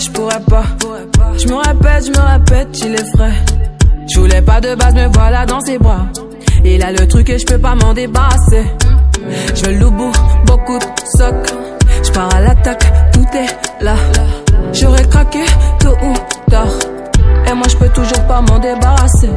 je pourrais pas. Je me répète, je me répète, il est frais. Je voulais pas de base, me voilà dans ses bras. Il a le truc et je peux pas m'en débarrasser. Je veux beaucoup de socs. Je pars à l'attaque, tout est là. J'aurais craqué tôt ou tard. Et moi je peux toujours pas m'en débarrasser.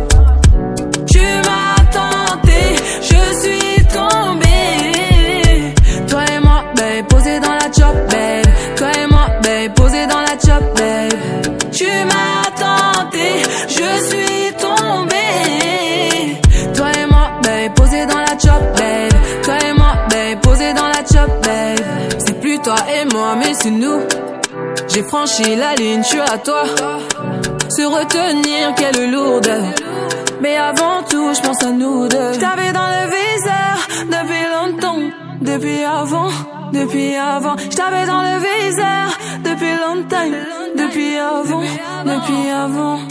C'est plus toi et moi, mais c'est nous. J'ai franchi la ligne, je suis à toi. Se retenir, quelle lourdeur. Mais avant tout, je pense à nous deux. J't'avais dans le viseur depuis longtemps, depuis avant, depuis avant. J't'avais dans le viseur depuis longtemps, depuis avant, depuis avant.